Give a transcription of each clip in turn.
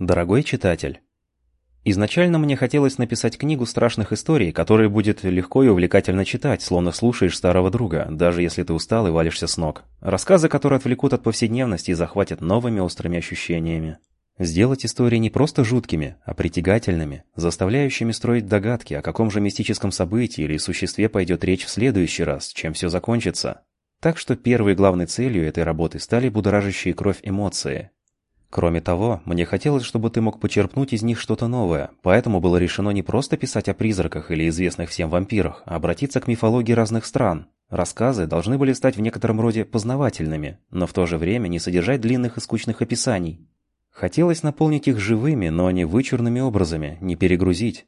Дорогой читатель, изначально мне хотелось написать книгу страшных историй, которые будет легко и увлекательно читать, словно слушаешь старого друга, даже если ты устал и валишься с ног. Рассказы, которые отвлекут от повседневности и захватят новыми острыми ощущениями. Сделать истории не просто жуткими, а притягательными, заставляющими строить догадки, о каком же мистическом событии или существе пойдет речь в следующий раз, чем все закончится. Так что первой главной целью этой работы стали будоражащие кровь эмоции, Кроме того, мне хотелось, чтобы ты мог почерпнуть из них что-то новое, поэтому было решено не просто писать о призраках или известных всем вампирах, а обратиться к мифологии разных стран. Рассказы должны были стать в некотором роде познавательными, но в то же время не содержать длинных и скучных описаний. Хотелось наполнить их живыми, но не вычурными образами, не перегрузить.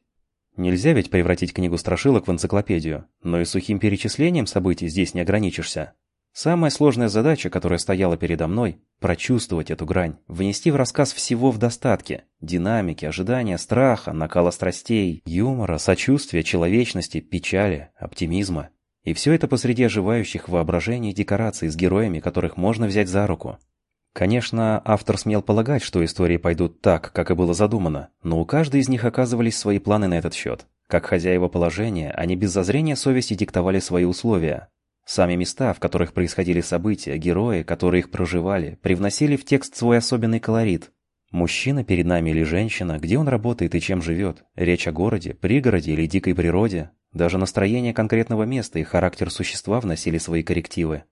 Нельзя ведь превратить книгу страшилок в энциклопедию, но и сухим перечислением событий здесь не ограничишься. Самая сложная задача, которая стояла передо мной – прочувствовать эту грань, внести в рассказ всего в достатке – динамики, ожидания, страха, накала страстей, юмора, сочувствия, человечности, печали, оптимизма. И все это посреди оживающих воображений декораций с героями, которых можно взять за руку. Конечно, автор смел полагать, что истории пойдут так, как и было задумано, но у каждой из них оказывались свои планы на этот счет. Как хозяева положения, они без зазрения совести диктовали свои условия, Сами места, в которых происходили события, герои, которые их проживали, привносили в текст свой особенный колорит. Мужчина перед нами или женщина, где он работает и чем живет, речь о городе, пригороде или дикой природе. Даже настроение конкретного места и характер существа вносили свои коррективы.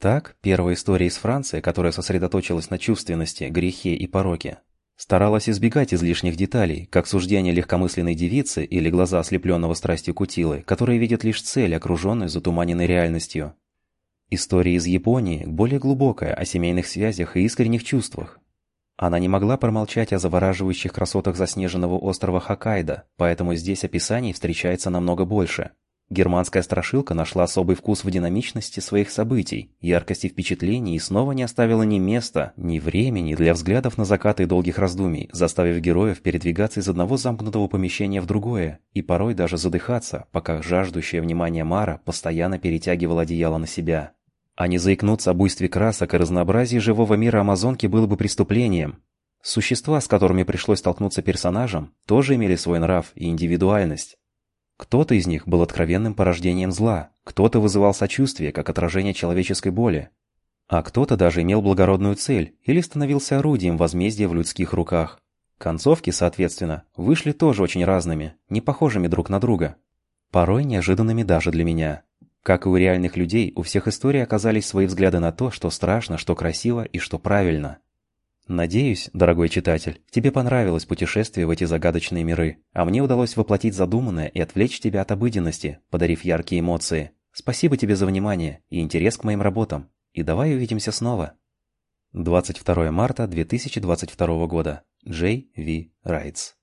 Так, первая история из Франции, которая сосредоточилась на чувственности, грехе и пороке, Старалась избегать излишних деталей, как суждение легкомысленной девицы или глаза ослепленного страстью кутилы, которые видят лишь цель, окруженную затуманенной реальностью. История из Японии более глубокая, о семейных связях и искренних чувствах. Она не могла промолчать о завораживающих красотах заснеженного острова Хоккайдо, поэтому здесь описаний встречается намного больше. Германская страшилка нашла особый вкус в динамичности своих событий, яркости впечатлений и снова не оставила ни места, ни времени для взглядов на закаты и долгих раздумий, заставив героев передвигаться из одного замкнутого помещения в другое и порой даже задыхаться, пока жаждущая внимания Мара постоянно перетягивала одеяло на себя. А не заикнуться о буйстве красок и разнообразии живого мира Амазонки было бы преступлением. Существа, с которыми пришлось столкнуться персонажам, тоже имели свой нрав и индивидуальность. Кто-то из них был откровенным порождением зла, кто-то вызывал сочувствие, как отражение человеческой боли, а кто-то даже имел благородную цель или становился орудием возмездия в людских руках. Концовки, соответственно, вышли тоже очень разными, не похожими друг на друга. Порой неожиданными даже для меня. Как и у реальных людей, у всех историй оказались свои взгляды на то, что страшно, что красиво и что правильно. Надеюсь, дорогой читатель, тебе понравилось путешествие в эти загадочные миры, а мне удалось воплотить задуманное и отвлечь тебя от обыденности, подарив яркие эмоции. Спасибо тебе за внимание и интерес к моим работам. И давай увидимся снова. 22 марта 2022 года. Джей Ви Райтс